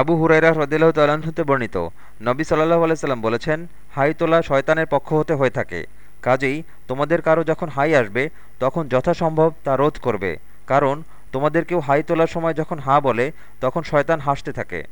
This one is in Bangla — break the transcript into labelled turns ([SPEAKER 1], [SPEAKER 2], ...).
[SPEAKER 1] আবু হুরাইরা হ্রদিল্লাহ তাল্লাহতে বর্ণিত। নবী সাল্লাহ আলাইসাল্লাম বলেছেন, হাই তোলা শয়তানের পক্ষ হতে হয়ে থাকে। কাজেই তোমাদের কারও যখন হাই আসবে, তখন যথাসম্ভব তা রোধ করবে। কারণ তোমাদের কেউ হাই তোলার সময় যখন হাঁ বলে, তখন শয়তান হাসতে থাকে।